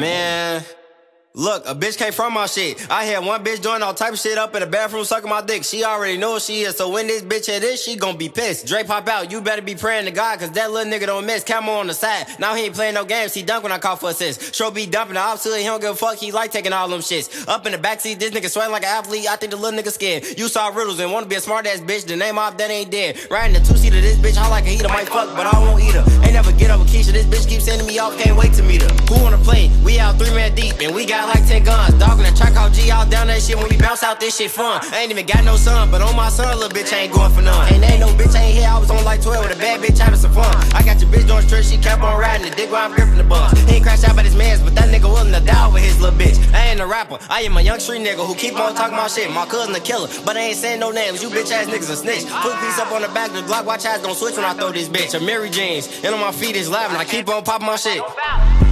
Man. Look, a bitch came from my shit. I had one bitch doing all type of shit up in the bathroom sucking my dick. She already know what she is, so when this bitch hit this, she gon' be pissed. Dre pop out, you better be praying to God, cause that little nigga don't miss. Camo on the side. Now he ain't playing no games, he dunk when I call for assist. Show be dumping the opposite, he don't give a fuck, he like taking all them shits. Up in the backseat, this nigga sweating like an athlete, I think the little nigga scared. You saw riddles and wanna be a smart ass bitch, the name off that ain't dead. Riding the two seater, this bitch, I like a heater, might fuck, but I won't eat her. Keisha, this bitch keep sending me off, can't wait to meet her. Who wanna play? We out three man deep, and we got like 10 guns. Dog in the track out G out down that shit when we bounce out this shit fun. I ain't even got no son, but on my son, little bitch, ain't going for none. Ain't ain't no bitch, I ain't here, I was on like 12 with a bad bitch having some fun. I got your bitch doing straight, she kept on riding the dick while I'm gripping the bus. He ain't crashed out by his mans, but a rapper, I am a young street nigga who keep on talking about shit. My cousin a killer, but I ain't saying no names. You bitch ass niggas a snitch. Put piece up on the back of the Glock, watch eyes don't switch when I throw this bitch. A Mary James, and on my feet is and I keep on popping my shit.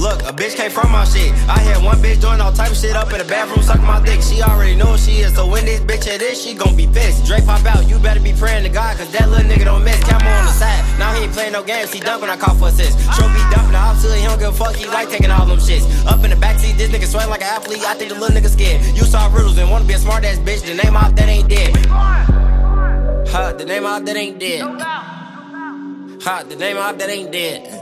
Look, a bitch came from my shit. I had one bitch doing all type of shit up in the bathroom, sucking my dick. She already know she is, so when this bitch hit this, she gon' be pissed. Drake pop out, you better be praying to God, cause that little nigga don't miss. Camo on the side. Now he ain't playing no games, he dunk when I call for assist. Show be dumping the opposite, he don't give a fuck, he like taking all them shits. Up in the backseat, this nigga sweating like an athlete, I think the little nigga scared. You saw riddles and wanna be a smart ass bitch, the name off that ain't dead. Huh, the name off that ain't dead. Ha, the name off that ain't dead.